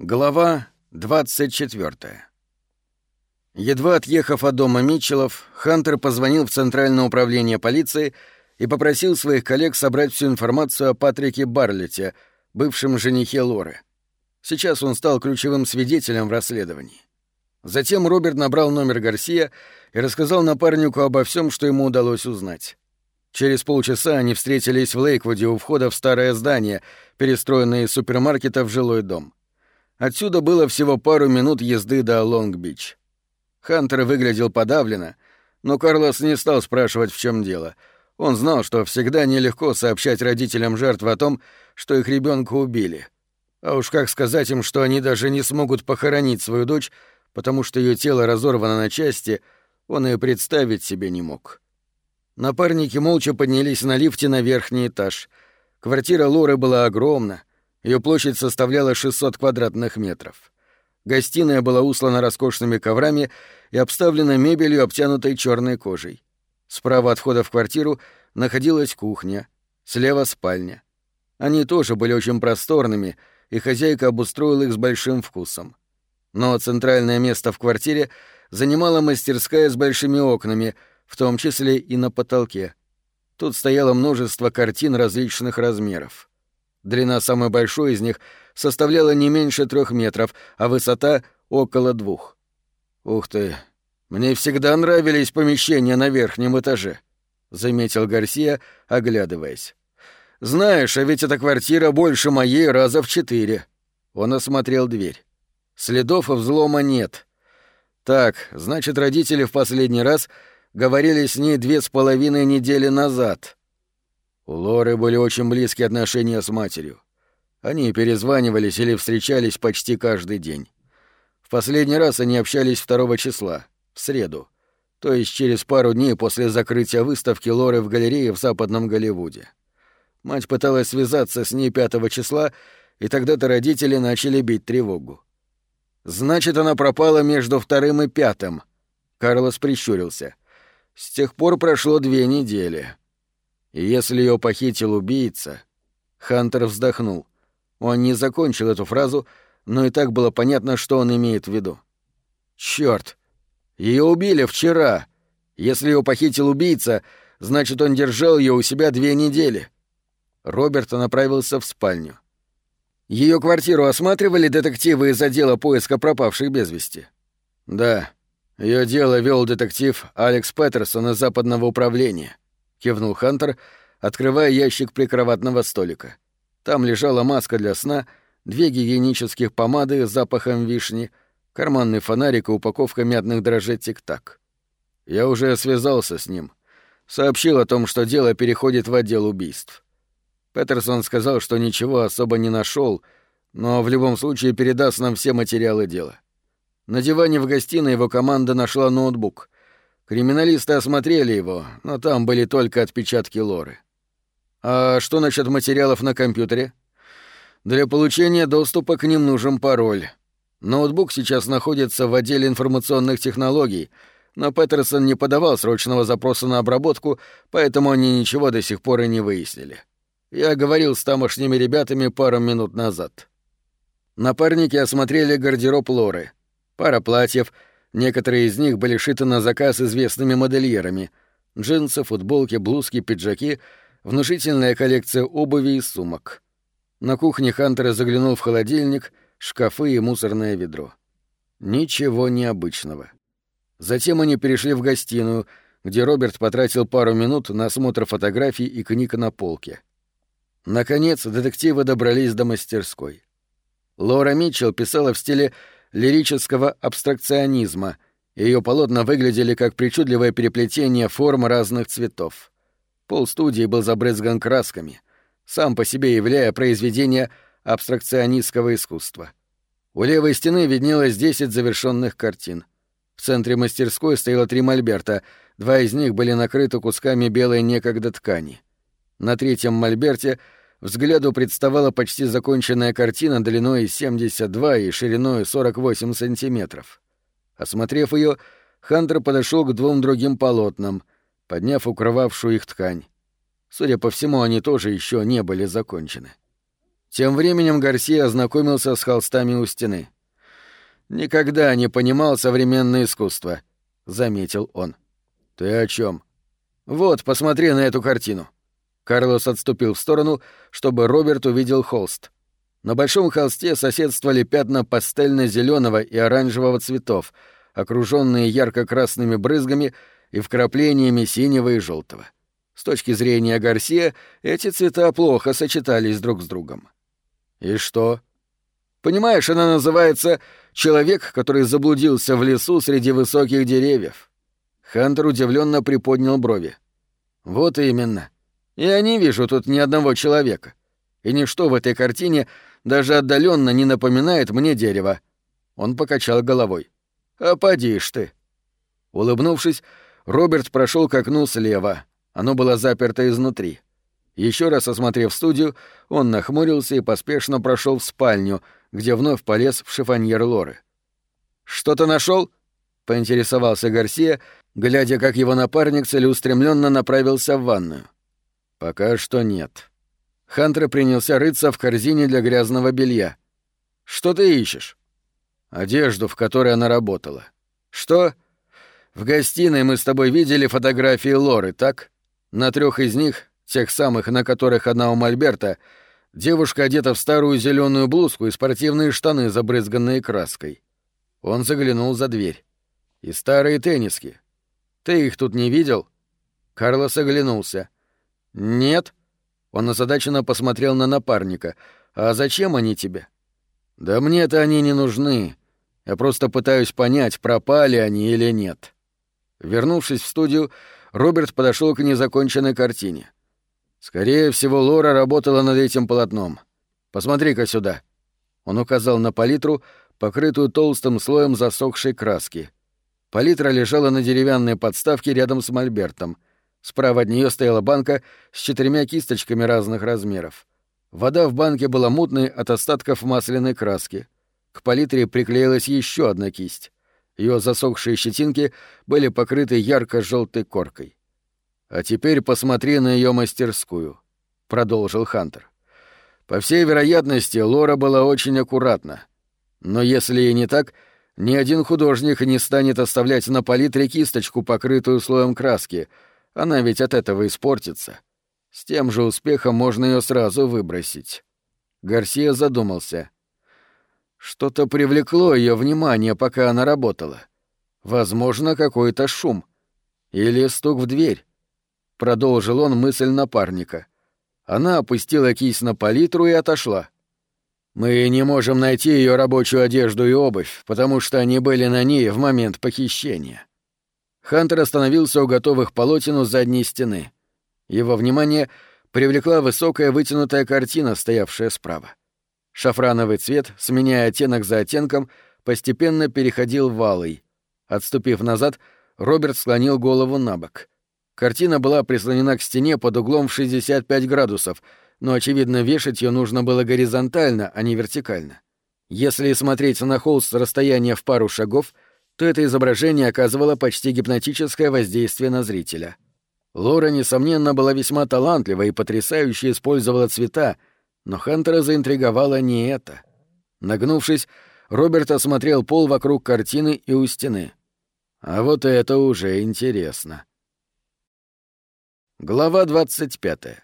Глава 24. Едва отъехав от дома Митчеллов, Хантер позвонил в Центральное управление полиции и попросил своих коллег собрать всю информацию о Патрике Барлете, бывшем женихе Лоры. Сейчас он стал ключевым свидетелем в расследовании. Затем Роберт набрал номер Гарсия и рассказал напарнику обо всем, что ему удалось узнать. Через полчаса они встретились в Лейквуде у входа в старое здание, перестроенное из супермаркета в жилой дом. Отсюда было всего пару минут езды до Лонг-Бич. Хантер выглядел подавленно, но Карлос не стал спрашивать, в чем дело. Он знал, что всегда нелегко сообщать родителям жертв о том, что их ребенка убили. А уж как сказать им, что они даже не смогут похоронить свою дочь, потому что ее тело разорвано на части, он и представить себе не мог. Напарники молча поднялись на лифте на верхний этаж. Квартира Лоры была огромна, ее площадь составляла 600 квадратных метров. Гостиная была услана роскошными коврами и обставлена мебелью, обтянутой черной кожей. Справа от входа в квартиру находилась кухня, слева — спальня. Они тоже были очень просторными, и хозяйка обустроила их с большим вкусом. Но центральное место в квартире занимала мастерская с большими окнами, в том числе и на потолке. Тут стояло множество картин различных размеров. Длина самой большой из них составляла не меньше трех метров, а высота — около двух. «Ух ты! Мне всегда нравились помещения на верхнем этаже», — заметил Гарсия, оглядываясь. «Знаешь, а ведь эта квартира больше моей раза в четыре». Он осмотрел дверь. Следов взлома нет. Так, значит, родители в последний раз говорили с ней две с половиной недели назад. У Лоры были очень близкие отношения с матерью. Они перезванивались или встречались почти каждый день. В последний раз они общались 2 числа, в среду, то есть через пару дней после закрытия выставки Лоры в галерее в Западном Голливуде. Мать пыталась связаться с ней 5 числа, и тогда-то родители начали бить тревогу. «Значит, она пропала между вторым и пятым», — Карлос прищурился. «С тех пор прошло две недели». И если ее похитил убийца... Хантер вздохнул. Он не закончил эту фразу, но и так было понятно, что он имеет в виду. Черт! Ее убили вчера. Если ее похитил убийца, значит, он держал ее у себя две недели. Роберт направился в спальню. Ее квартиру осматривали детективы из отдела поиска пропавших без вести. Да, ее дело вел детектив Алекс Петерсон из Западного управления. — кивнул Хантер, открывая ящик прикроватного столика. Там лежала маска для сна, две гигиенических помады с запахом вишни, карманный фонарик и упаковка мятных дрожжей тик-так. Я уже связался с ним. Сообщил о том, что дело переходит в отдел убийств. Петерсон сказал, что ничего особо не нашел, но в любом случае передаст нам все материалы дела. На диване в гостиной его команда нашла ноутбук — Криминалисты осмотрели его, но там были только отпечатки Лоры. А что насчет материалов на компьютере? Для получения доступа к ним нужен пароль. Ноутбук сейчас находится в отделе информационных технологий, но Петерсон не подавал срочного запроса на обработку, поэтому они ничего до сих пор и не выяснили. Я говорил с тамошними ребятами пару минут назад. Напарники осмотрели гардероб Лоры. Пара платьев — Некоторые из них были шиты на заказ известными модельерами. Джинсы, футболки, блузки, пиджаки, внушительная коллекция обуви и сумок. На кухне Хантер заглянул в холодильник, шкафы и мусорное ведро. Ничего необычного. Затем они перешли в гостиную, где Роберт потратил пару минут на осмотр фотографий и книг на полке. Наконец, детективы добрались до мастерской. Лора Митчелл писала в стиле лирического абстракционизма, ее полотна выглядели как причудливое переплетение форм разных цветов. Пол студии был забрызган красками, сам по себе являя произведение абстракционистского искусства. У левой стены виднелось десять завершенных картин. В центре мастерской стояло три мольберта, два из них были накрыты кусками белой некогда ткани. На третьем мольберте — взгляду представала почти законченная картина длиной 72 и шириной 48 сантиметров. Осмотрев ее, Хантер подошел к двум другим полотнам, подняв укрывавшую их ткань. Судя по всему, они тоже еще не были закончены. Тем временем Гарсия ознакомился с холстами у стены. «Никогда не понимал современное искусство», — заметил он. «Ты о чем? «Вот, посмотри на эту картину». Карлос отступил в сторону, чтобы Роберт увидел холст. На большом холсте соседствовали пятна пастельно зеленого и оранжевого цветов, окруженные ярко-красными брызгами и вкраплениями синего и желтого. С точки зрения Гарсия, эти цвета плохо сочетались друг с другом. «И что?» «Понимаешь, она называется «Человек, который заблудился в лесу среди высоких деревьев». Хантер удивленно приподнял брови. «Вот именно. Я не вижу тут ни одного человека. И ничто в этой картине даже отдаленно не напоминает мне дерево». Он покачал головой. «А поди ж ты». Улыбнувшись, Роберт прошел к окну слева, оно было заперто изнутри. Еще раз осмотрев студию, он нахмурился и поспешно прошел в спальню, где вновь полез в шифоньер Лоры. «Что-то нашел? поинтересовался Гарсия, глядя, как его напарник целеустремленно направился в ванную. «Пока что нет». Хантер принялся рыться в корзине для грязного белья. «Что ты ищешь?» «Одежду, в которой она работала». «Что?» «В гостиной мы с тобой видели фотографии Лоры, так?» На трех из них, тех самых, на которых одна у Мольберта, девушка одета в старую зеленую блузку и спортивные штаны, забрызганные краской. Он заглянул за дверь. И старые тенниски. Ты их тут не видел? Карлос оглянулся. Нет. Он озадаченно посмотрел на напарника. А зачем они тебе? Да мне-то они не нужны. Я просто пытаюсь понять, пропали они или нет. Вернувшись в студию, Роберт подошел к незаконченной картине. Скорее всего, Лора работала над этим полотном. Посмотри-ка сюда. Он указал на палитру, покрытую толстым слоем засохшей краски. Палитра лежала на деревянной подставке рядом с мольбертом. Справа от нее стояла банка с четырьмя кисточками разных размеров. Вода в банке была мутной от остатков масляной краски. К палитре приклеилась еще одна кисть. Ее засохшие щетинки были покрыты ярко-желтой коркой. «А теперь посмотри на ее мастерскую», — продолжил Хантер. «По всей вероятности, Лора была очень аккуратна. Но если и не так, ни один художник не станет оставлять на палитре кисточку, покрытую слоем краски. Она ведь от этого испортится. С тем же успехом можно ее сразу выбросить». Гарсия задумался — что-то привлекло ее внимание, пока она работала. Возможно, какой-то шум. Или стук в дверь. Продолжил он мысль напарника. Она опустила кисть на палитру и отошла. Мы не можем найти ее рабочую одежду и обувь, потому что они были на ней в момент похищения. Хантер остановился у готовых полотен у задней стены. Его внимание привлекла высокая вытянутая картина, стоявшая справа. Шафрановый цвет, сменяя оттенок за оттенком, постепенно переходил в алый. Отступив назад, Роберт склонил голову на бок. Картина была прислонена к стене под углом в 65 градусов, но, очевидно, вешать ее нужно было горизонтально, а не вертикально. Если смотреть на холст с расстояния в пару шагов, то это изображение оказывало почти гипнотическое воздействие на зрителя. Лора, несомненно, была весьма талантлива и потрясающе использовала цвета, но Хантера заинтриговало не это. Нагнувшись, Роберт осмотрел пол вокруг картины и у стены. А вот это уже интересно. Глава 25.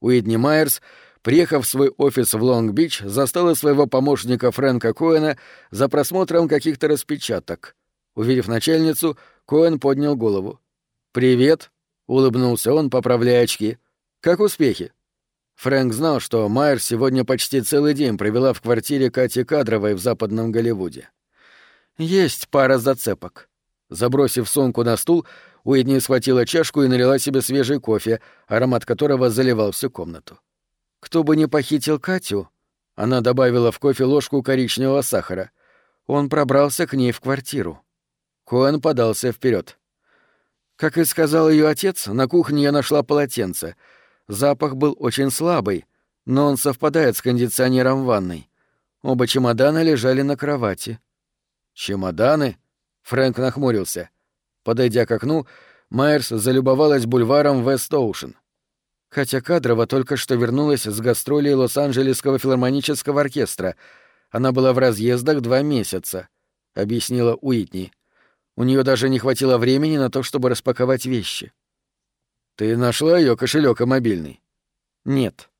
Уидни Майерс, приехав в свой офис в Лонг-Бич, застала своего помощника Фрэнка Коэна за просмотром каких-то распечаток. Увидев начальницу, Коэн поднял голову. «Привет», — улыбнулся он, поправляя очки. «Как успехи?» Фрэнк знал, что Майер сегодня почти целый день провела в квартире Кати Кадровой в Западном Голливуде. «Есть пара зацепок». Забросив сумку на стул, Уитни схватила чашку и налила себе свежий кофе, аромат которого заливал всю комнату. «Кто бы не похитил Катю...» Она добавила в кофе ложку коричневого сахара. Он пробрался к ней в квартиру. Коэн подался вперед. Как и сказал ее отец, на кухне я нашла полотенце — Запах был очень слабый, но он совпадает с кондиционером в ванной. Оба чемодана лежали на кровати. «Чемоданы?» — Фрэнк нахмурился. Подойдя к окну, Майерс залюбовалась бульваром Вест-Оушен. Катя Кадрова только что вернулась с гастролей Лос-Анджелесского филармонического оркестра. Она была в разъездах два месяца, — объяснила Уитни. У нее даже не хватило времени на то, чтобы распаковать вещи. «Ты нашла ее кошелек и мобильный?» «Нет».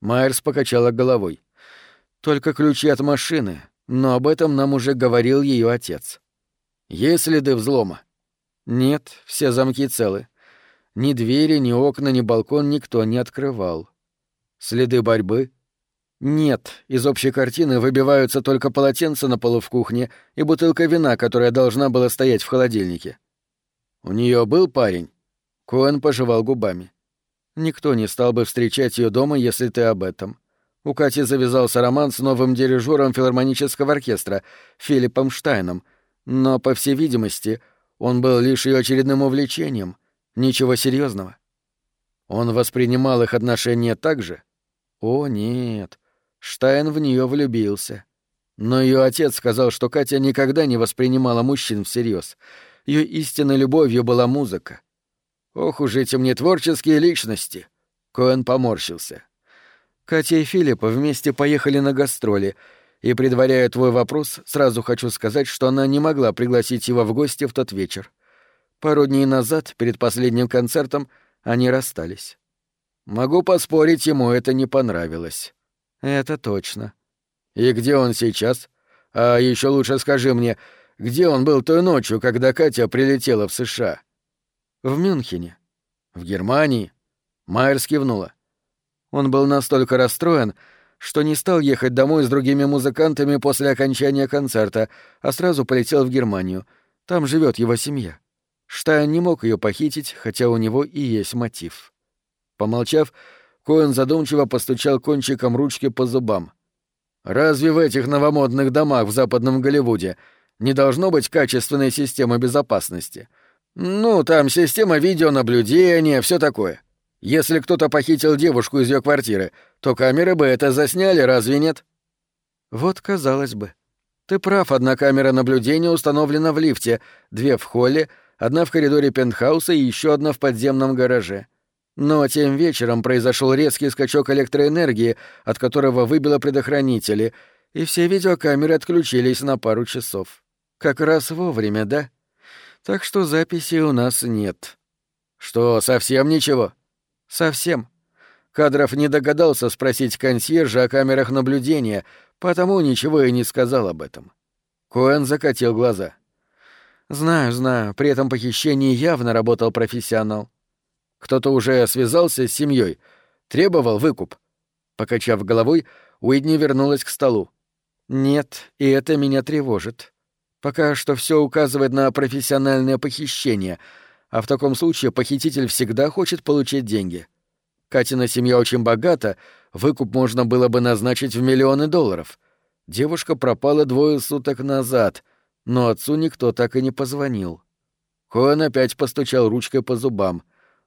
Майерс покачала головой. «Только ключи от машины, но об этом нам уже говорил ее отец». «Есть следы взлома?» «Нет, все замки целы. Ни двери, ни окна, ни балкон никто не открывал. Следы борьбы? Нет, из общей картины выбиваются только полотенца на полу в кухне и бутылка вина, которая должна была стоять в холодильнике. У нее был парень? Коэн пожевал губами. Никто не стал бы встречать ее дома, если ты об этом. У Кати завязался роман с новым дирижером филармонического оркестра, Филиппом Штайном, но, по всей видимости, он был лишь ее очередным увлечением, Ничего серьезного. Он воспринимал их отношения так же? О, нет. Штайн в нее влюбился. Но ее отец сказал, что Катя никогда не воспринимала мужчин всерьез. Ее истинной любовью была музыка. Ох уж эти мне творческие личности. Коэн поморщился. Катя и Филипп вместе поехали на гастроли, и, предваряя твой вопрос, сразу хочу сказать, что она не могла пригласить его в гости в тот вечер. Пару дней назад, перед последним концертом, они расстались. Могу поспорить, ему это не понравилось. Это точно. И где он сейчас? А еще лучше скажи мне, где он был той ночью, когда Катя прилетела в США? В Мюнхене. В Германии? Майерс кивнула. Он был настолько расстроен, что не стал ехать домой с другими музыкантами после окончания концерта, а сразу полетел в Германию. Там живет его семья. Штайн не мог ее похитить, хотя у него и есть мотив. Помолчав, Коэн задумчиво постучал кончиком ручки по зубам. «Разве в этих новомодных домах в западном Голливуде не должно быть качественной системы безопасности? Ну, там система видеонаблюдения, все такое. Если кто-то похитил девушку из ее квартиры, то камеры бы это засняли, разве нет?» «Вот, казалось бы. Ты прав, одна камера наблюдения установлена в лифте, две в холле — одна в коридоре пентхауса и еще одна в подземном гараже. Но тем вечером произошел резкий скачок электроэнергии, от которого выбило предохранители, и все видеокамеры отключились на пару часов. Как раз вовремя, да? Так что записей у нас нет. Что, совсем ничего? Совсем. Кадров не догадался спросить консьержа о камерах наблюдения, потому ничего и не сказал об этом. Коэн закатил глаза. Знаю, знаю, при этом похищении явно работал профессионал. Кто-то уже связался с семьей, требовал выкуп. Покачав головой, Уидни вернулась к столу. Нет, и это меня тревожит. Пока что все указывает на профессиональное похищение, а в таком случае похититель всегда хочет получить деньги. Катина семья очень богата, выкуп можно было бы назначить в миллионы долларов. Девушка пропала двое суток назад, но отцу никто так и не позвонил. Коэн опять постучал ручкой по зубам.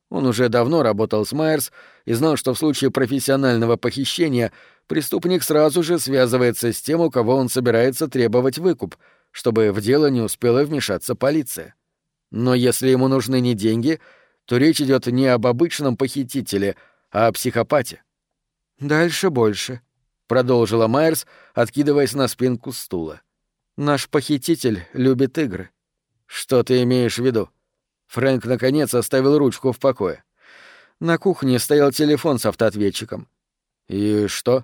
Он уже давно работал с Майерс и знал, что в случае профессионального похищения преступник сразу же связывается с тем, у кого он собирается требовать выкуп, чтобы в дело не успела вмешаться полиция. Но если ему нужны не деньги, то речь идет не об обычном похитителе, а о психопате. «Дальше больше», — продолжила Майерс, откидываясь на спинку стула. Наш похититель любит игры. Что ты имеешь в виду? Фрэнк наконец оставил ручку в покое. На кухне стоял телефон с автоответчиком. И что?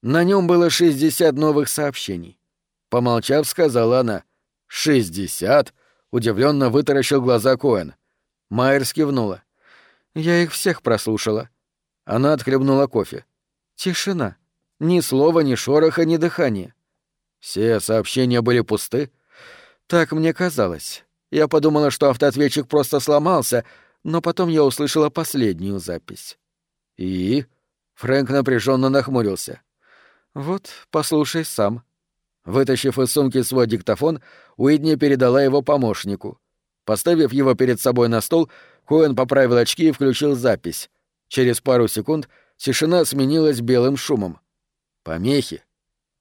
На нем было 60 новых сообщений. Помолчав, сказала она. «Шестьдесят?» — удивленно вытаращил глаза Коэн. Майерс кивнула. «Я их всех прослушала». Она отхлебнула кофе. «Тишина. Ни слова, ни шороха, ни дыхания. Все сообщения были пусты? Так мне казалось. Я подумала, что автоответчик просто сломался, но потом я услышала последнюю запись. И? Фрэнк напряженно нахмурился. Вот, послушай сам. Вытащив из сумки свой диктофон, Уидни передала его помощнику. Поставив его перед собой на стол, Коэн поправил очки и включил запись. Через пару секунд тишина сменилась белым шумом. Помехи.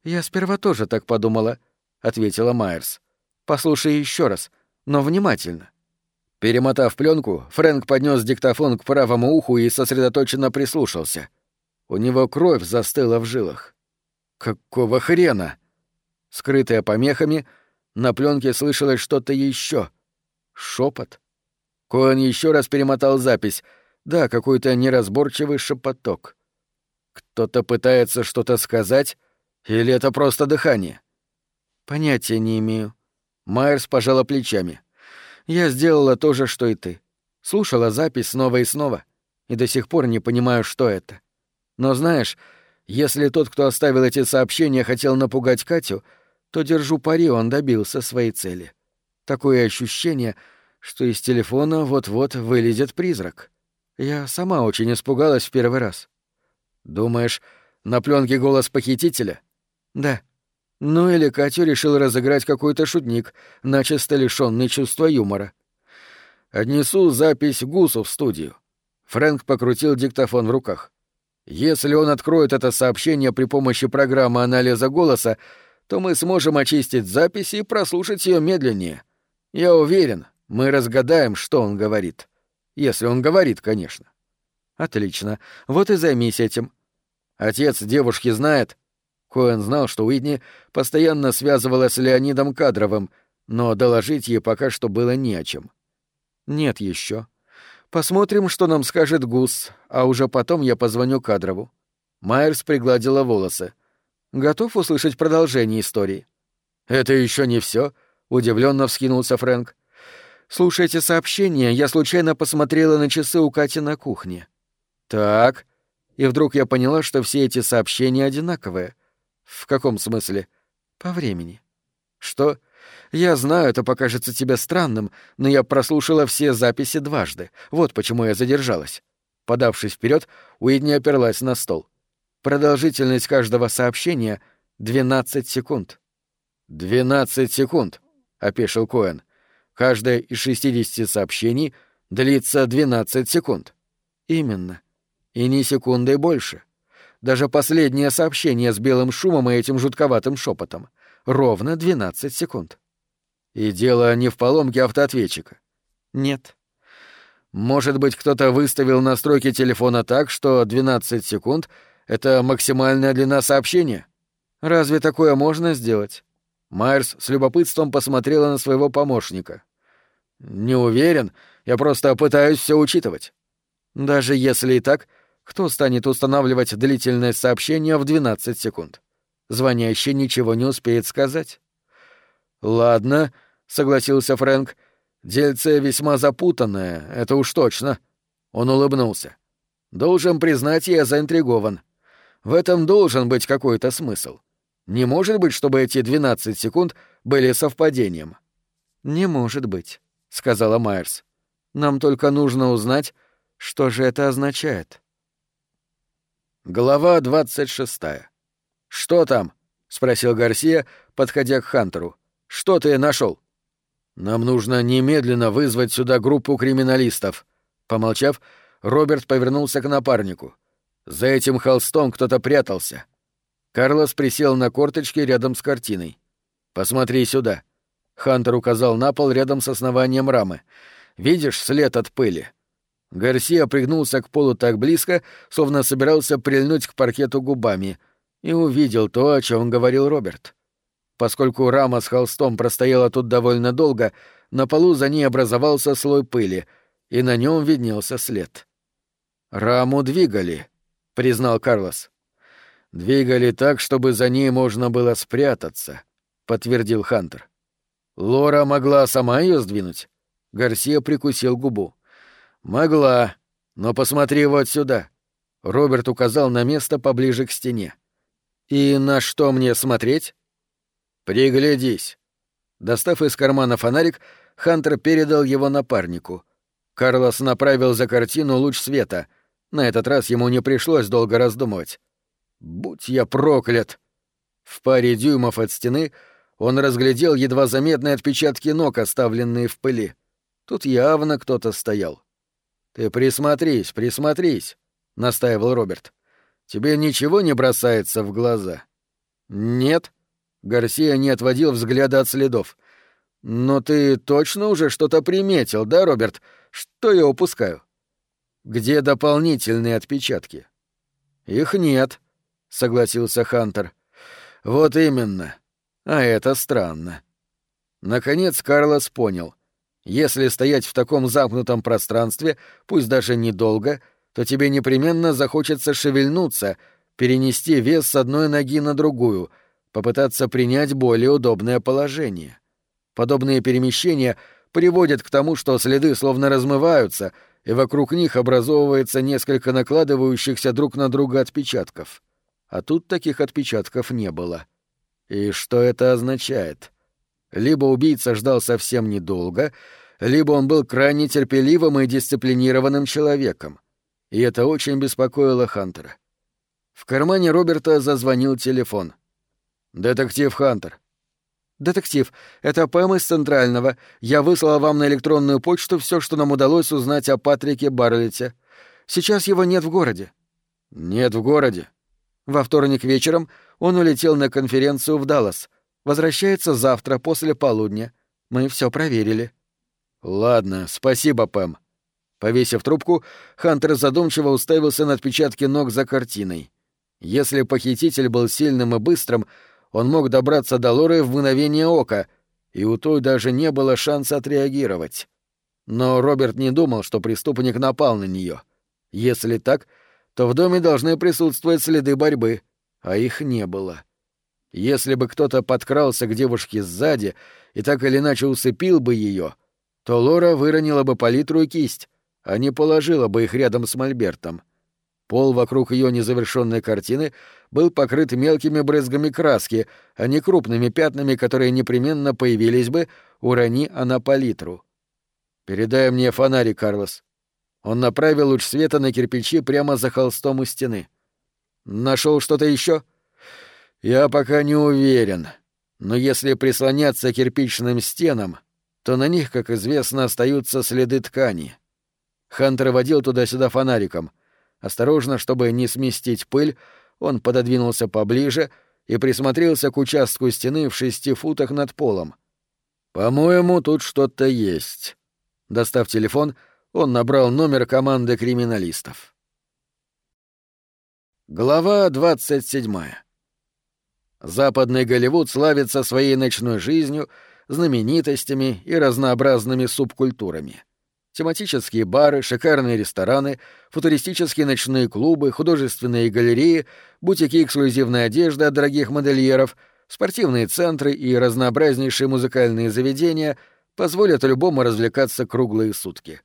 «Я сперва тоже так подумала», — ответила Майерс. «Послушай еще раз, но внимательно». Перемотав пленку, Фрэнк поднес диктофон к правому уху и сосредоточенно прислушался. У него кровь застыла в жилах. Какого хрена? Скрытая помехами, на пленке слышалось что-то еще. Шепот. Коэн еще раз перемотал запись. Да, какой-то неразборчивый шепоток. Кто-то пытается что-то сказать, или это просто дыхание? Понятия не имею. Майерс пожала плечами. Я сделала то же, что и ты. Слушала запись снова и снова, и до сих пор не понимаю, что это. Но знаешь, если тот, кто оставил эти сообщения, хотел напугать Катю, то держу пари, он добился своей цели. Такое ощущение, что из телефона вот-вот вылезет призрак. Я сама очень испугалась в первый раз. Думаешь, на пленке голос похитителя? Да. Ну или Катю решил разыграть какой-то шутник, начисто лишённый чувства юмора. Отнесу запись Гусу в студию. Фрэнк покрутил диктофон в руках. Если он откроет это сообщение при помощи программы анализа голоса, то мы сможем очистить запись и прослушать ее медленнее. Я уверен, мы разгадаем, что он говорит. Если он говорит, конечно. Отлично. Вот и займись этим. Отец девушки знает. Коэн знал, что Уитни постоянно связывалась с Леонидом Кадровым, но доложить ей пока что было не о чем. Нет еще. Посмотрим, что нам скажет Гус, а уже потом я позвоню Кадрову. Майерс пригладила волосы. Готов услышать продолжение истории? Это еще не все, удивленно вскинулся Фрэнк. Слушайте сообщение, я случайно посмотрела на часы у Кати на кухне. Так. И вдруг я поняла, что все эти сообщения одинаковые. В каком смысле? По времени. Что? Я знаю, это покажется тебе странным, но я прослушала все записи дважды. Вот почему я задержалась. Подавшись вперед, Уидни оперлась на стол. Продолжительность каждого сообщения — 12 секунд. «Двенадцать секунд», — опешил Коэн. «Каждое из 60 сообщений длится 12 секунд». «Именно. И ни секунды больше. Даже последнее сообщение с белым шумом и этим жутковатым шепотом. Ровно 12 секунд. И дело не в поломке автоответчика. Нет. Может быть, кто-то выставил настройки телефона так, что 12 секунд — это максимальная длина сообщения? Разве такое можно сделать? Майерс с любопытством посмотрела на своего помощника. «Не уверен, я просто пытаюсь все учитывать». «Даже если и так, кто станет устанавливать длительность сообщения в 12 секунд? Звонящий ничего не успеет сказать». «Ладно», — согласился Фрэнк. «Дельце весьма запутанное, это уж точно». Он улыбнулся. «Должен признать, я заинтригован. В этом должен быть какой-то смысл. Не может быть, чтобы эти 12 секунд были совпадением». «Не может быть», — сказала Майерс. «Нам только нужно узнать, что же это означает». Глава 26. «Что там?» — спросил Гарсия, подходя к Хантеру. «Что ты нашел? «Нам нужно немедленно вызвать сюда группу криминалистов». Помолчав, Роберт повернулся к напарнику. «За этим холстом кто-то прятался». Карлос присел на корточки рядом с картиной. «Посмотри сюда». Хантер указал на пол рядом с основанием рамы. «Видишь след от пыли?» Гарсия пригнулся к полу так близко, словно собирался прильнуть к паркету губами, и увидел то, о чем говорил Роберт. Поскольку рама с холстом простояла тут довольно долго, на полу за ней образовался слой пыли, и на нем виднелся след. «Раму двигали», — признал Карлос. «Двигали так, чтобы за ней можно было спрятаться», — подтвердил Хантер. «Лора могла сама ее сдвинуть?» Гарсия прикусил губу. «Могла. Но посмотри вот сюда». Роберт указал на место поближе к стене. «И на что мне смотреть?» «Приглядись». Достав из кармана фонарик, Хантер передал его напарнику. Карлос направил за картину луч света. На этот раз ему не пришлось долго раздумывать. «Будь я проклят!» В паре дюймов от стены он разглядел едва заметные отпечатки ног, оставленные в пыли. Тут явно кто-то стоял. «Ты присмотрись, присмотрись», — настаивал Роберт. «Тебе ничего не бросается в глаза?» «Нет», — Гарсия не отводил взгляда от следов. Но ты точно уже что-то приметил, да, Роберт? Что я упускаю? Где дополнительные отпечатки? Их нет, согласился Хантер. Вот именно. А это странно. Наконец Карлос понял. Если стоять в таком замкнутом пространстве, пусть даже недолго, то тебе непременно захочется шевельнуться, перенести вес с одной ноги на другую, попытаться принять более удобное положение. Подобные перемещения приводят к тому, что следы словно размываются, и вокруг них образовывается несколько накладывающихся друг на друга отпечатков. А тут таких отпечатков не было. И что это означает? Либо убийца ждал совсем недолго, либо он был крайне терпеливым и дисциплинированным человеком. И это очень беспокоило Хантера. В кармане Роберта зазвонил телефон. «Детектив Хантер», «Детектив, это Пэм из Центрального. Я выслала вам на электронную почту все, что нам удалось узнать о Патрике Барлете. Сейчас его нет в городе». «Нет в городе». Во вторник вечером он улетел на конференцию в Даллас. Возвращается завтра после полудня. Мы все проверили. «Ладно, спасибо, Пэм». Повесив трубку, Хантер задумчиво уставился на отпечатки ног за картиной. Если похититель был сильным и быстрым, он мог добраться до Лоры в мгновение ока, и у той даже не было шанса отреагировать. Но Роберт не думал, что преступник напал на нее. Если так, то в доме должны присутствовать следы борьбы, а их не было. Если бы кто-то подкрался к девушке сзади и так или иначе усыпил бы ее, то Лора выронила бы палитру и кисть, а не положила бы их рядом с Мольбертом. Пол вокруг ее незавершенной картины был покрыт мелкими брызгами краски, а не крупными пятнами, которые непременно появились бы, урони она палитру. «Передай мне фонарик, Карлос». Он направил луч света на кирпичи прямо за холстом у стены. Нашел что-то еще? Я пока не уверен. Но если прислоняться к кирпичным стенам, то на них, как известно, остаются следы ткани. Хантер водил туда-сюда фонариком. Осторожно, чтобы не сместить пыль, он пододвинулся поближе и присмотрелся к участку стены в шести футах над полом. «По-моему, тут что-то есть». Достав телефон, он набрал номер команды криминалистов. Глава двадцать седьмая. Западный Голливуд славится своей ночной жизнью, знаменитостями и разнообразными субкультурами тематические бары, шикарные рестораны, футуристические ночные клубы, художественные галереи, бутики эксклюзивной одежды от дорогих модельеров, спортивные центры и разнообразнейшие музыкальные заведения позволят любому развлекаться круглые сутки.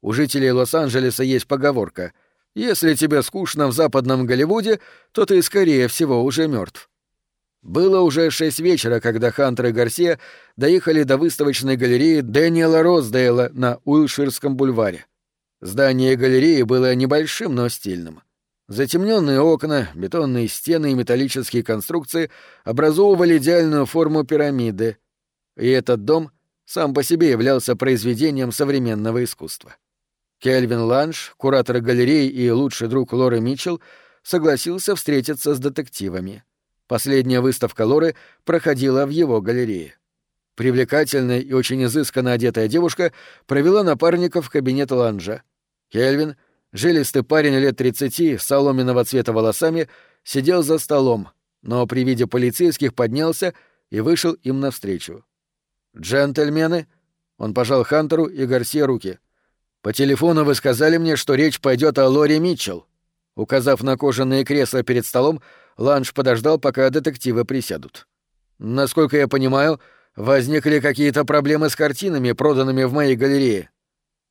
У жителей Лос-Анджелеса есть поговорка «Если тебе скучно в западном Голливуде, то ты, скорее всего, уже мертв. Было уже шесть вечера, когда Хантер и Гарсия доехали до выставочной галереи Дэниела Роздейла на Уилширском бульваре. Здание галереи было небольшим, но стильным. Затемненные окна, бетонные стены и металлические конструкции образовывали идеальную форму пирамиды, и этот дом сам по себе являлся произведением современного искусства. Кельвин Ланш, куратор галереи и лучший друг Лоры Митчелл, согласился встретиться с детективами — Последняя выставка Лоры проходила в его галерее. Привлекательная и очень изысканно одетая девушка провела напарника в кабинет Ланжа. Кельвин, жилистый парень лет тридцати, с соломенного цвета волосами, сидел за столом, но при виде полицейских поднялся и вышел им навстречу. «Джентльмены!» — он пожал Хантеру и Гарсия руки. «По телефону вы сказали мне, что речь пойдет о Лоре Митчелл». Указав на кожаные кресла перед столом, Ланш подождал, пока детективы присядут. «Насколько я понимаю, возникли какие-то проблемы с картинами, проданными в моей галерее».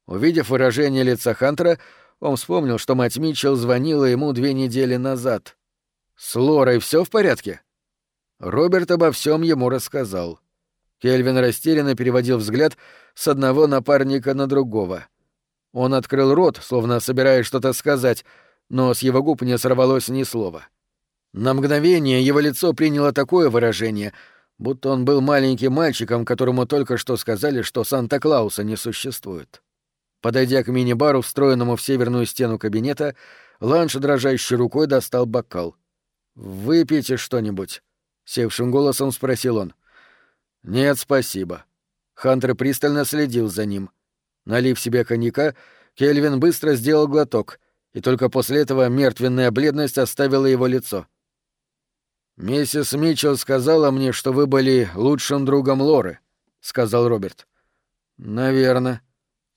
Увидев выражение лица Хантера, он вспомнил, что мать Митчелл звонила ему две недели назад. «С Лорой все в порядке?» Роберт обо всем ему рассказал. Кельвин растерянно переводил взгляд с одного напарника на другого. Он открыл рот, словно собираясь что-то сказать, но с его губ не сорвалось ни слова. На мгновение его лицо приняло такое выражение, будто он был маленьким мальчиком, которому только что сказали, что Санта-Клауса не существует. Подойдя к мини-бару, встроенному в северную стену кабинета, Ланш дрожащей рукой достал бокал. «Выпейте что-нибудь», — севшим голосом спросил он. «Нет, спасибо». Хантер пристально следил за ним. Налив себе коньяка, Кельвин быстро сделал глоток, и только после этого мертвенная бледность оставила его лицо. «Миссис Митчелл сказала мне, что вы были лучшим другом Лоры», — сказал Роберт. «Наверно».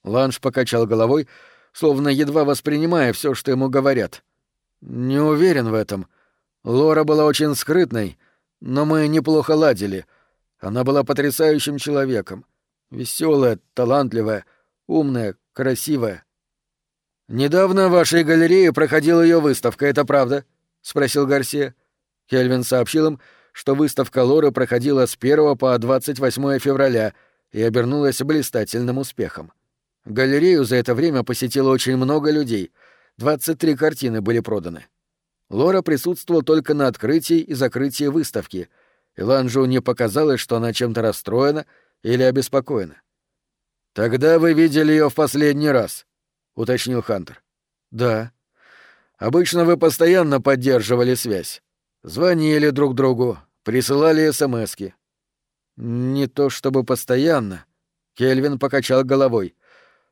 Ланш покачал головой, словно едва воспринимая все, что ему говорят. «Не уверен в этом. Лора была очень скрытной, но мы неплохо ладили. Она была потрясающим человеком. веселая, талантливая, умная, красивая. «Недавно в вашей галерее проходила ее выставка, это правда?» — спросил Гарсия. Кельвин сообщил им, что выставка Лоры проходила с 1 по 28 февраля и обернулась блистательным успехом. Галерею за это время посетило очень много людей. 23 картины были проданы. Лора присутствовала только на открытии и закрытии выставки, и Ланжу не показалось, что она чем-то расстроена или обеспокоена. «Тогда вы видели ее в последний раз», — уточнил Хантер. «Да. Обычно вы постоянно поддерживали связь. Звонили друг другу, присылали СМСки. Не то чтобы постоянно. Кельвин покачал головой.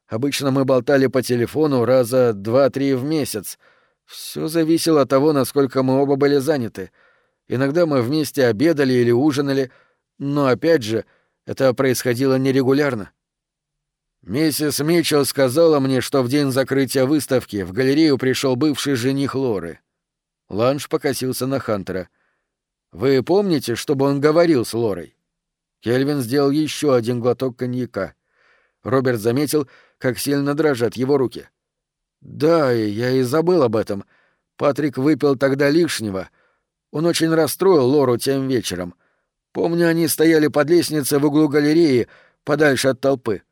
Обычно мы болтали по телефону раза два-три в месяц. Все зависело от того, насколько мы оба были заняты. Иногда мы вместе обедали или ужинали, но опять же, это происходило нерегулярно. Миссис Митчелл сказала мне, что в день закрытия выставки в галерею пришел бывший жених Лоры. Ланш покосился на Хантера. «Вы помните, чтобы он говорил с Лорой?» Кельвин сделал еще один глоток коньяка. Роберт заметил, как сильно дрожат его руки. «Да, я и забыл об этом. Патрик выпил тогда лишнего. Он очень расстроил Лору тем вечером. Помню, они стояли под лестницей в углу галереи, подальше от толпы.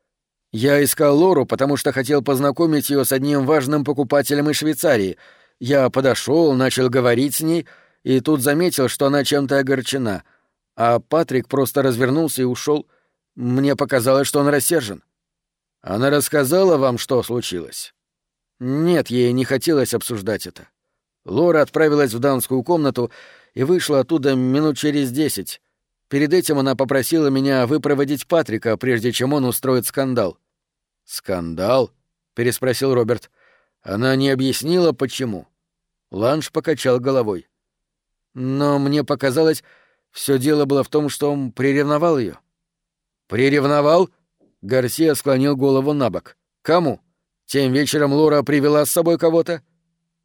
Я искал Лору, потому что хотел познакомить ее с одним важным покупателем из Швейцарии — я подошел, начал говорить с ней, и тут заметил, что она чем-то огорчена. А Патрик просто развернулся и ушел. Мне показалось, что он рассержен. Она рассказала вам, что случилось? Нет, ей не хотелось обсуждать это. Лора отправилась в дамскую комнату и вышла оттуда минут через десять. Перед этим она попросила меня выпроводить Патрика, прежде чем он устроит скандал. «Скандал?» — переспросил Роберт. Она не объяснила, почему. Ланш покачал головой. Но мне показалось, все дело было в том, что он приревновал ее. Приревновал? Гарсия склонил голову на бок. Кому? Тем вечером Лора привела с собой кого-то?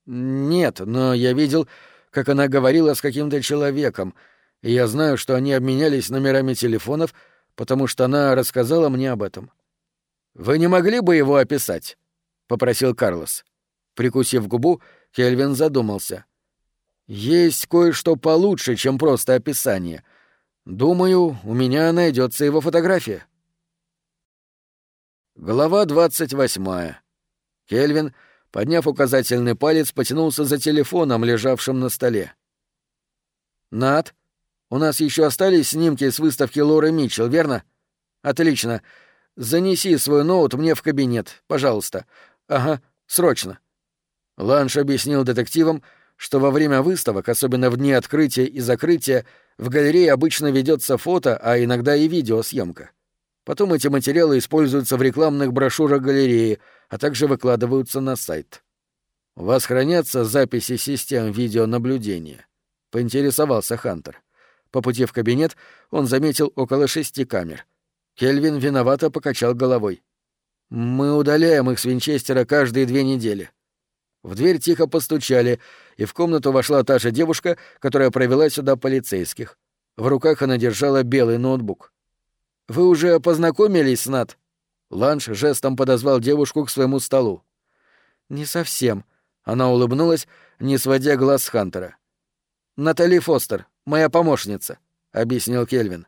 Нет, но я видел, как она говорила с каким-то человеком, и я знаю, что они обменялись номерами телефонов, потому что она рассказала мне об этом. Вы не могли бы его описать? Попросил Карлос. Прикусив губу, Кельвин задумался. «Есть кое-что получше, чем просто описание. Думаю, у меня найдется его фотография». Глава двадцать восьмая. Кельвин, подняв указательный палец, потянулся за телефоном, лежавшим на столе. «Над, у нас еще остались снимки с выставки Лоры Митчелл, верно? Отлично. Занеси свой ноут мне в кабинет, пожалуйста. Ага, срочно». Ланш объяснил детективам, что во время выставок, особенно в дни открытия и закрытия, в галерее обычно ведется фото, а иногда и видеосъемка. Потом эти материалы используются в рекламных брошюрах галереи, а также выкладываются на сайт. «У вас хранятся записи систем видеонаблюдения?» — поинтересовался Хантер. По пути в кабинет он заметил около шести камер. Кельвин виновато покачал головой. «Мы удаляем их с Винчестера каждые две недели. В дверь тихо постучали, и в комнату вошла та же девушка, которая провела сюда полицейских. В руках она держала белый ноутбук. «Вы уже познакомились с Нат?» Ланш жестом подозвал девушку к своему столу. «Не совсем», — она улыбнулась, не сводя глаз с Хантера. «Натали Фостер, моя помощница», — объяснил Кельвин.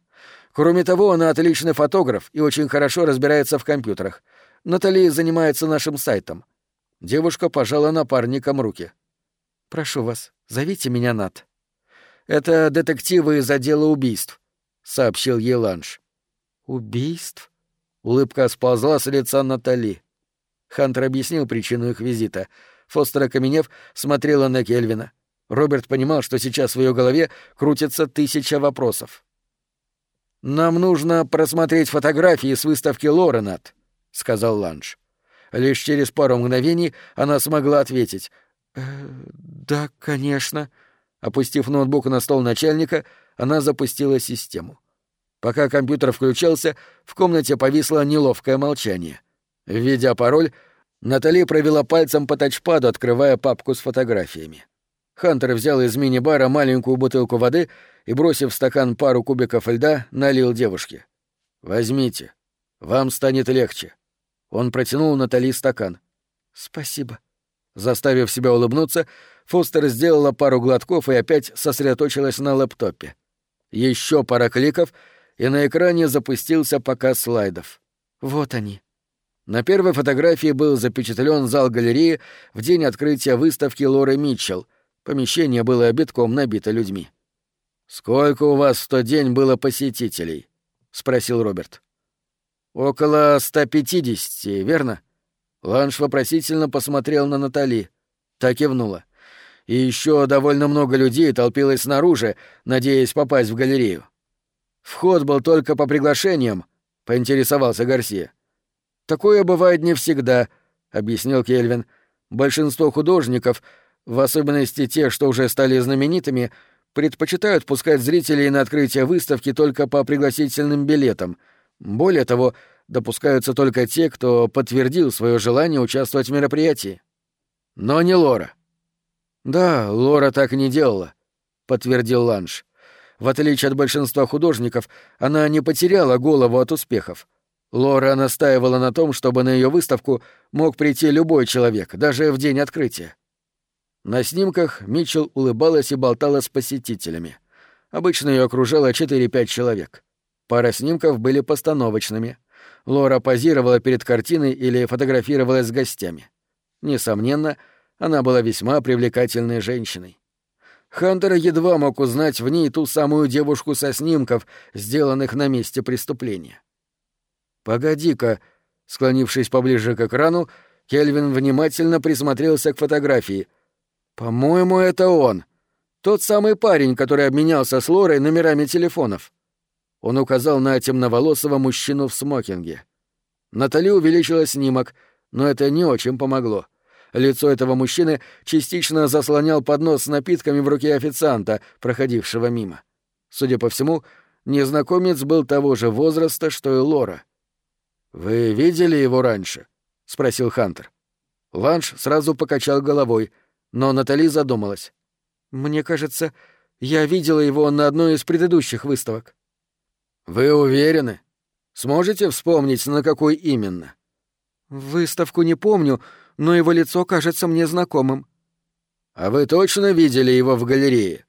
«Кроме того, она отличный фотограф и очень хорошо разбирается в компьютерах. Натали занимается нашим сайтом. Девушка пожала напарникам руки. «Прошу вас, зовите меня Нат». «Это детективы из отдела убийств», — сообщил ей Ланш. «Убийств?» Улыбка сползла с лица Натали. Хантер объяснил причину их визита. Фостер, окаменев, смотрела на Кельвина. Роберт понимал, что сейчас в ее голове крутится тысяча вопросов. «Нам нужно просмотреть фотографии с выставки Лоренат», — сказал Ланж. Лишь через пару мгновений она смогла ответить. «Э, «Да, конечно». Опустив ноутбук на стол начальника, она запустила систему. Пока компьютер включался, в комнате повисло неловкое молчание. Введя пароль, Натали провела пальцем по тачпаду, открывая папку с фотографиями. Хантер взял из мини-бара маленькую бутылку воды и, бросив в стакан пару кубиков льда, налил девушке. «Возьмите. Вам станет легче». Он протянул Натали стакан. «Спасибо». Заставив себя улыбнуться, Фостер сделала пару глотков и опять сосредоточилась на лэптопе. Еще пара кликов, и на экране запустился показ слайдов. Вот они. На первой фотографии был запечатлен зал галереи в день открытия выставки Лоры Митчелл. Помещение было битком набито людьми. «Сколько у вас в тот день было посетителей?» — спросил Роберт. «Около 150, верно?» Ланш вопросительно посмотрел на Натали. Так кивнула. И еще довольно много людей толпилось снаружи, надеясь попасть в галерею. Вход был только по приглашениям, поинтересовался Гарсия. Такое бывает не всегда, объяснил Кельвин. Большинство художников, в особенности те, что уже стали знаменитыми, предпочитают пускать зрителей на открытие выставки только по пригласительным билетам. Более того, допускаются только те, кто подтвердил свое желание участвовать в мероприятии. Но не Лора. Да, Лора так не делала, подтвердил Ланш. В отличие от большинства художников, она не потеряла голову от успехов. Лора настаивала на том, чтобы на ее выставку мог прийти любой человек, даже в день открытия. На снимках Митчелл улыбалась и болтала с посетителями. Обычно ее окружало 4-5 человек. Пара снимков были постановочными. Лора позировала перед картиной или фотографировалась с гостями. Несомненно, она была весьма привлекательной женщиной. Хантер едва мог узнать в ней ту самую девушку со снимков, сделанных на месте преступления. «Погоди-ка», склонившись поближе к экрану, Кельвин внимательно присмотрелся к фотографии. «По-моему, это он. Тот самый парень, который обменялся с Лорой номерами телефонов». Он указал на темноволосого мужчину в смокинге. Натали увеличила снимок, но это не очень помогло. Лицо этого мужчины частично заслонял поднос с напитками в руке официанта, проходившего мимо. Судя по всему, незнакомец был того же возраста, что и Лора — «Вы видели его раньше?» — спросил Хантер. Ланш сразу покачал головой, но Натали задумалась. «Мне кажется, я видела его на одной из предыдущих выставок». «Вы уверены? Сможете вспомнить, на какой именно?» «Выставку не помню, но его лицо кажется мне знакомым». «А вы точно видели его в галерее?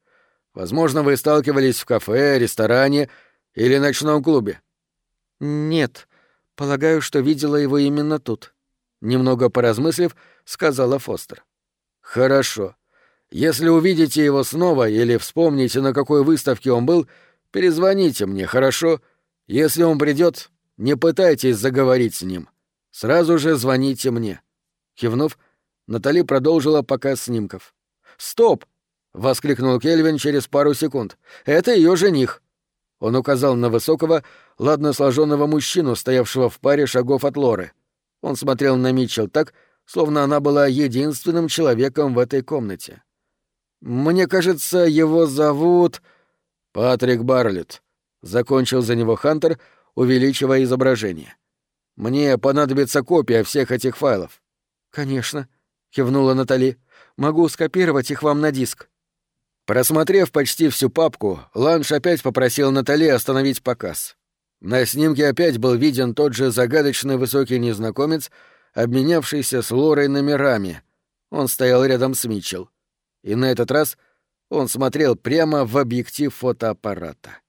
Возможно, вы сталкивались в кафе, ресторане или ночном клубе?» «Нет, Полагаю, что видела его именно тут. Немного поразмыслив, сказала Фостер. Хорошо. Если увидите его снова или вспомните, на какой выставке он был, перезвоните мне, хорошо? Если он придет, не пытайтесь заговорить с ним. Сразу же звоните мне. Кивнув, Натали продолжила показ снимков. «Стоп!» — воскликнул Кельвин через пару секунд. «Это ее жених!» Он указал на высокого, ладно сложенного мужчину, стоявшего в паре шагов от Лоры. Он смотрел на Митчелл так, словно она была единственным человеком в этой комнате. «Мне кажется, его зовут...» «Патрик Барлетт», — закончил за него Хантер, увеличивая изображение. «Мне понадобится копия всех этих файлов». «Конечно», — кивнула Натали. «Могу скопировать их вам на диск». Просмотрев почти всю папку, Ланш опять попросил Натали остановить показ. На снимке опять был виден тот же загадочный высокий незнакомец, обменявшийся с Лорой номерами. Он стоял рядом с Митчелл. И на этот раз он смотрел прямо в объектив фотоаппарата.